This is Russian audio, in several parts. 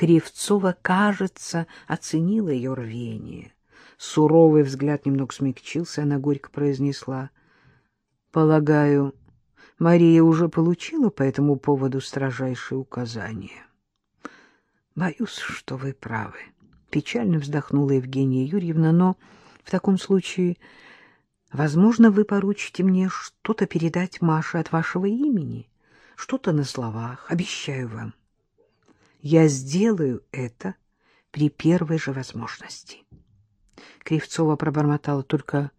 Кривцова, кажется, оценила ее рвение. Суровый взгляд немного смягчился, она горько произнесла. — Полагаю, Мария уже получила по этому поводу строжайшие указания. — Боюсь, что вы правы. Печально вздохнула Евгения Юрьевна, но в таком случае, возможно, вы поручите мне что-то передать Маше от вашего имени, что-то на словах, обещаю вам. Я сделаю это при первой же возможности. Кривцова пробормотала только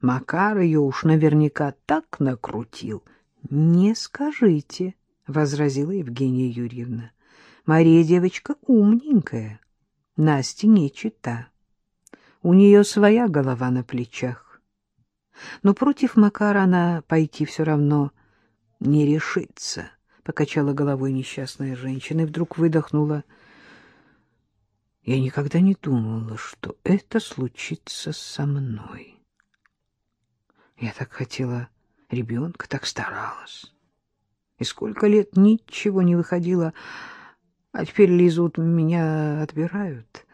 Макар ее уж наверняка так накрутил. — Не скажите, — возразила Евгения Юрьевна. — Мария девочка умненькая, Насте не чита. У нее своя голова на плечах. Но против Макара она пойти все равно не решится, — покачала головой несчастная женщина и вдруг выдохнула. Я никогда не думала, что это случится со мной. Я так хотела ребенка, так старалась. И сколько лет ничего не выходило, а теперь Лизу меня отбирают.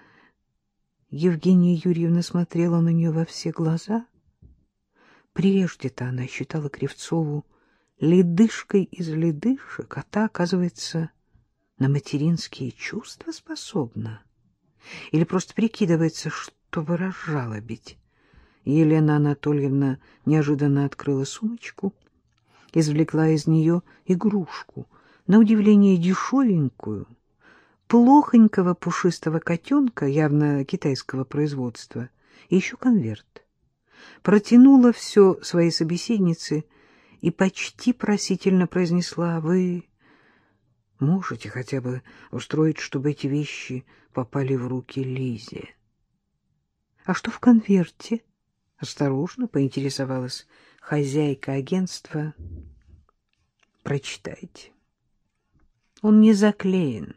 Евгения Юрьевна смотрела на нее во все глаза. Прежде-то она считала Кривцову ледышкой из ледышек, а та, оказывается, на материнские чувства способна. Или просто прикидывается, чтобы разжалобить. Елена Анатольевна неожиданно открыла сумочку, извлекла из нее игрушку, на удивление дешевенькую, плохонького пушистого котенка, явно китайского производства, и еще конверт. Протянула все своей собеседнице и почти просительно произнесла, «Вы можете хотя бы устроить, чтобы эти вещи попали в руки Лизе?» «А что в конверте?» — осторожно поинтересовалась хозяйка агентства. «Прочитайте». «Он не заклеен».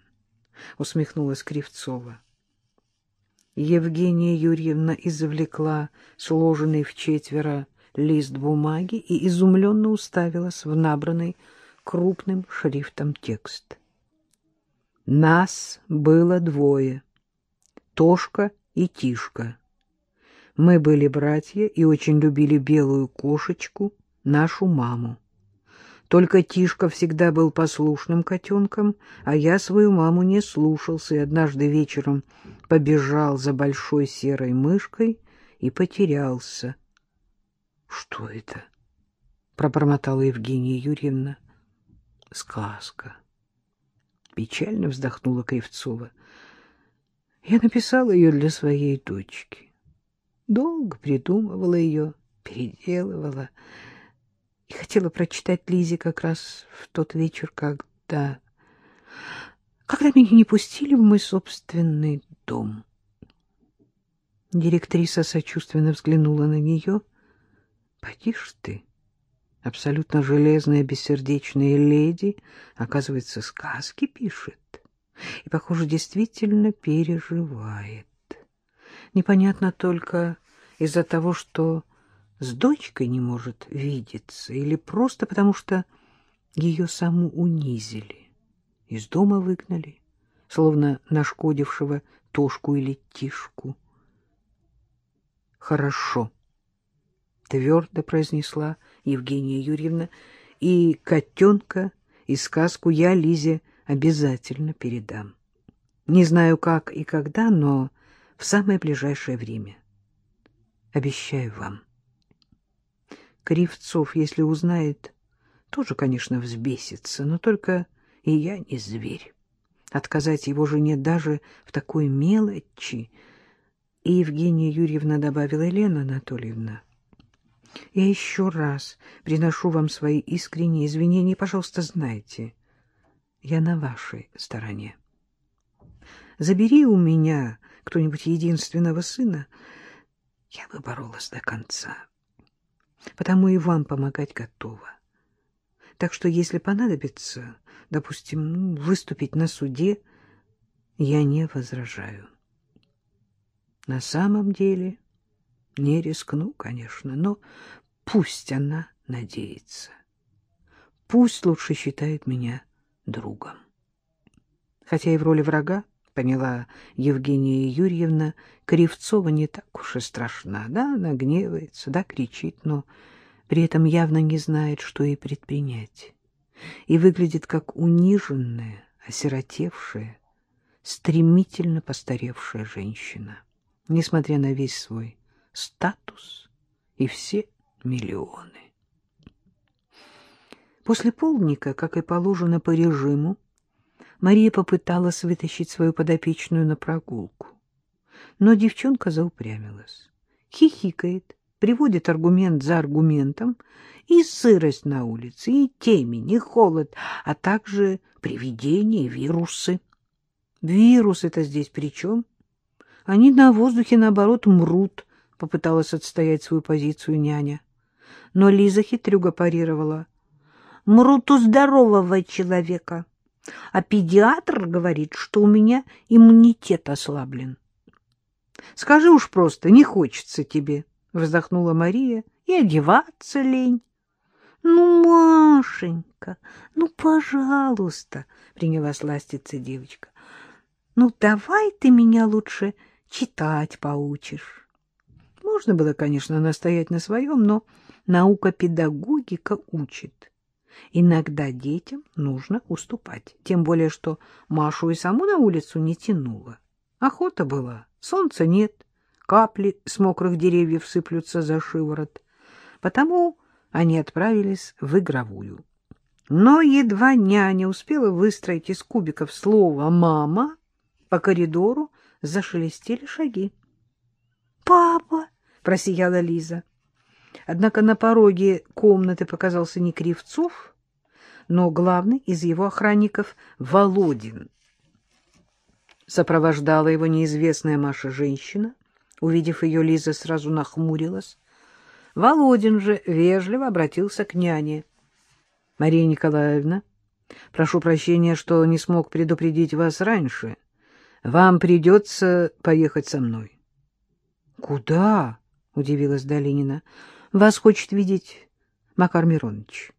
— усмехнулась Кривцова. Евгения Юрьевна извлекла сложенный в четверо лист бумаги и изумленно уставилась в набранный крупным шрифтом текст. Нас было двое — Тошка и Тишка. Мы были братья и очень любили белую кошечку, нашу маму. Только Тишка всегда был послушным котенком, а я свою маму не слушался и однажды вечером побежал за большой серой мышкой и потерялся. — Что это? — пробормотала Евгения Юрьевна. — Сказка. Печально вздохнула Кривцова. Я написала ее для своей дочки. Долго придумывала ее, переделывала и хотела прочитать Лизе как раз в тот вечер, когда... когда меня не пустили в мой собственный дом. Директриса сочувственно взглянула на нее. — Поди ты, абсолютно железная бессердечная леди, оказывается, сказки пишет и, похоже, действительно переживает. Непонятно только из-за того, что с дочкой не может видеться, или просто потому что ее саму унизили, из дома выгнали, словно нашкодившего Тошку или Тишку. «Хорошо», — твердо произнесла Евгения Юрьевна, «и котенка, и сказку я Лизе обязательно передам. Не знаю, как и когда, но в самое ближайшее время. Обещаю вам». Кривцов, если узнает, тоже, конечно, взбесится, но только и я не зверь. Отказать его жене даже в такой мелочи. И Евгения Юрьевна добавила, Елена Анатольевна, я еще раз приношу вам свои искренние извинения. Пожалуйста, знайте, я на вашей стороне. Забери у меня кто-нибудь единственного сына, я бы боролась до конца потому и вам помогать готова. Так что, если понадобится, допустим, ну, выступить на суде, я не возражаю. На самом деле не рискну, конечно, но пусть она надеется. Пусть лучше считает меня другом. Хотя и в роли врага поняла Евгения Юрьевна, Кривцова не так уж и страшна. Да, она гневается, да, кричит, но при этом явно не знает, что ей предпринять. И выглядит как униженная, осиротевшая, стремительно постаревшая женщина, несмотря на весь свой статус и все миллионы. После полдника, как и положено по режиму, Мария попыталась вытащить свою подопечную на прогулку. Но девчонка заупрямилась. Хихикает, приводит аргумент за аргументом, и сырость на улице, и темень, и холод, а также привидения, вирусы. Вирусы-то здесь при чем? Они на воздухе, наоборот, мрут, попыталась отстоять свою позицию няня. Но Лиза хитрюга парировала. Мрут у здорового человека а педиатр говорит, что у меня иммунитет ослаблен. — Скажи уж просто, не хочется тебе, — вздохнула Мария, — и одеваться лень. — Ну, Машенька, ну, пожалуйста, — принялась ластиться девочка. — Ну, давай ты меня лучше читать поучишь. Можно было, конечно, настоять на своем, но наука-педагогика учит. Иногда детям нужно уступать, тем более что Машу и саму на улицу не тянуло. Охота была, солнца нет, капли с мокрых деревьев сыплются за шиворот. Потому они отправились в игровую. Но едва няня успела выстроить из кубиков слово «мама», по коридору зашелестели шаги. «Папа!» — просияла Лиза. Однако на пороге комнаты показался не Кривцов, но главный из его охранников — Володин. Сопровождала его неизвестная Маша женщина. Увидев ее, Лиза сразу нахмурилась. Володин же вежливо обратился к няне. — Мария Николаевна, прошу прощения, что не смог предупредить вас раньше. Вам придется поехать со мной. — Куда? — удивилась Долинина. Вас хочет видеть Макар Миронович.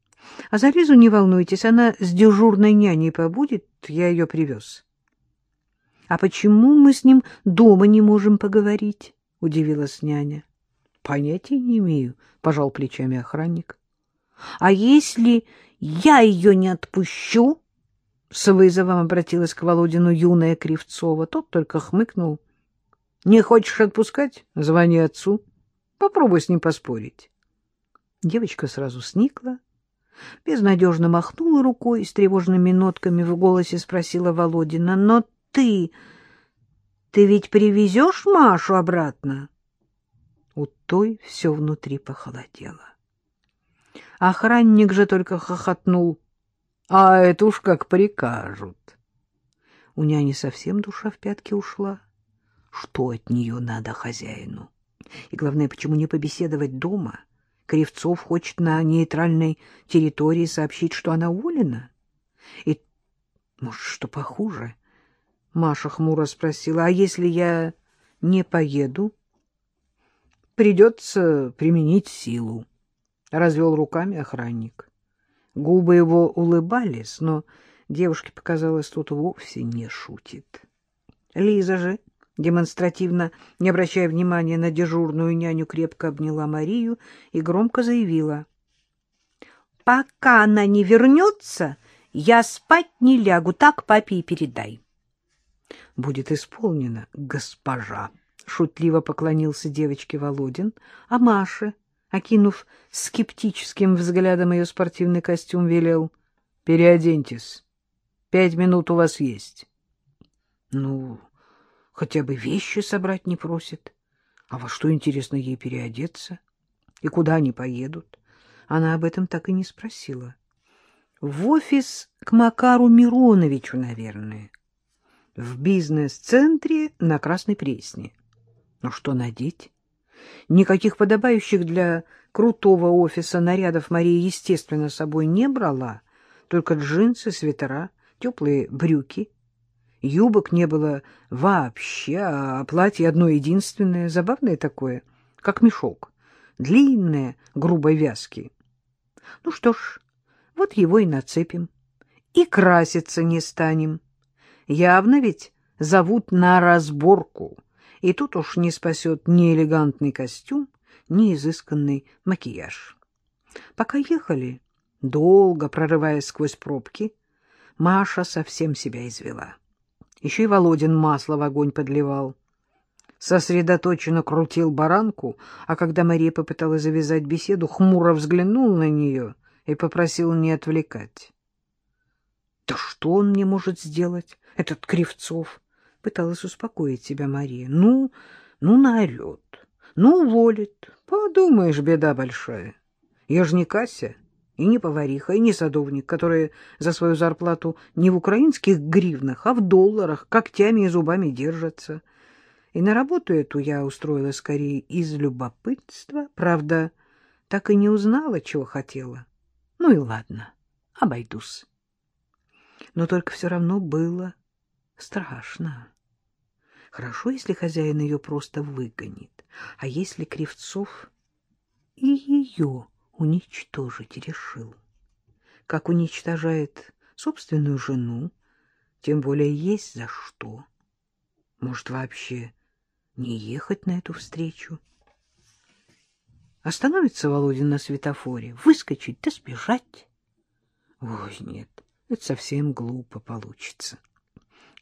А за Лизу не волнуйтесь, она с дежурной няней побудет, я ее привез. — А почему мы с ним дома не можем поговорить? — удивилась няня. — Понятия не имею, — пожал плечами охранник. — А если я ее не отпущу? — с вызовом обратилась к Володину юная Кривцова. Тот только хмыкнул. — Не хочешь отпускать? Звони отцу. Попробуй с ним поспорить. Девочка сразу сникла, безнадежно махнула рукой и с тревожными нотками в голосе спросила Володина. — Но ты... ты ведь привезешь Машу обратно? У той все внутри похолодело. Охранник же только хохотнул. — А это уж как прикажут. У няни совсем душа в пятки ушла. Что от нее надо хозяину? — и главное, почему не побеседовать дома? Кривцов хочет на нейтральной территории сообщить, что она уволена. И, может, что похуже? Маша хмуро спросила, а если я не поеду? Придется применить силу. Развел руками охранник. Губы его улыбались, но девушке показалось, тут вовсе не шутит. Лиза же демонстративно, не обращая внимания на дежурную няню, крепко обняла Марию и громко заявила. — Пока она не вернется, я спать не лягу, так папе и передай. — Будет исполнено, госпожа, — шутливо поклонился девочке Володин, а Маше, окинув скептическим взглядом ее спортивный костюм, велел. — Переоденьтесь. Пять минут у вас есть. — Ну хотя бы вещи собрать не просит. А во что, интересно, ей переодеться? И куда они поедут? Она об этом так и не спросила. В офис к Макару Мироновичу, наверное. В бизнес-центре на Красной Пресне. Но что надеть? Никаких подобающих для крутого офиса нарядов Мария, естественно, собой не брала, только джинсы, свитера, теплые брюки — Юбок не было вообще, а платье одно единственное, забавное такое, как мешок, длинное, грубой вязки. Ну что ж, вот его и нацепим. И краситься не станем. Явно ведь зовут на разборку, и тут уж не спасет ни элегантный костюм, ни изысканный макияж. Пока ехали, долго прорываясь сквозь пробки, Маша совсем себя извела. Еще и Володин масло в огонь подливал. Сосредоточенно крутил баранку, а когда Мария попыталась завязать беседу, хмуро взглянул на нее и попросил не отвлекать. — Да что он мне может сделать, этот Кривцов? — пыталась успокоить себя Мария. — Ну, ну, наорет, ну, уволит. Подумаешь, беда большая. Я же не Кася и не повариха, и не садовник, которые за свою зарплату не в украинских гривнах, а в долларах когтями и зубами держатся. И на работу эту я устроила скорее из любопытства, правда, так и не узнала, чего хотела. Ну и ладно, обойдусь. Но только все равно было страшно. Хорошо, если хозяин ее просто выгонит, а если Кривцов и ее уничтожить решил. Как уничтожает собственную жену, тем более есть за что. Может, вообще не ехать на эту встречу? Остановится Володин на светофоре, выскочить да сбежать? Ой, нет, это совсем глупо получится.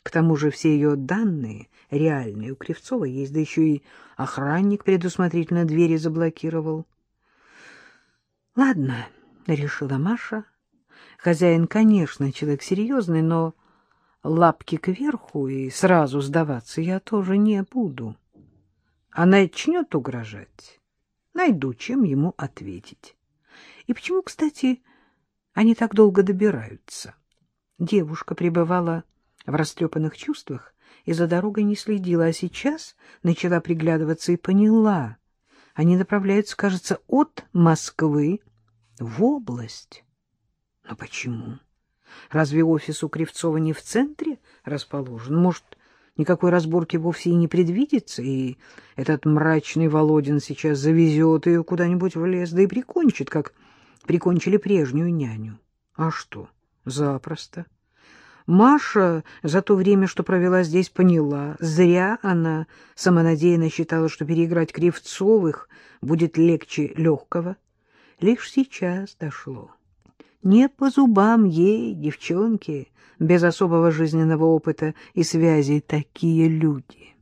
К тому же все ее данные реальные у Кривцова есть, да еще и охранник предусмотрительно двери заблокировал. Ладно, решила Маша. Хозяин, конечно, человек серьезный, но лапки кверху и сразу сдаваться я тоже не буду. А начнет угрожать, найду, чем ему ответить. И почему, кстати, они так долго добираются? Девушка пребывала в растрепанных чувствах и за дорогой не следила, а сейчас начала приглядываться и поняла. Они направляются, кажется, от Москвы в область. Но почему? Разве офис у Кривцова не в центре расположен? Может, никакой разборки вовсе и не предвидится, и этот мрачный Володин сейчас завезет ее куда-нибудь в лес, да и прикончит, как прикончили прежнюю няню. А что? Запросто. Маша за то время, что провела здесь, поняла. Зря она самонадеянно считала, что переиграть Кривцовых будет легче легкого лишь сейчас дошло. Не по зубам ей, девчонки, без особого жизненного опыта и связи, такие люди.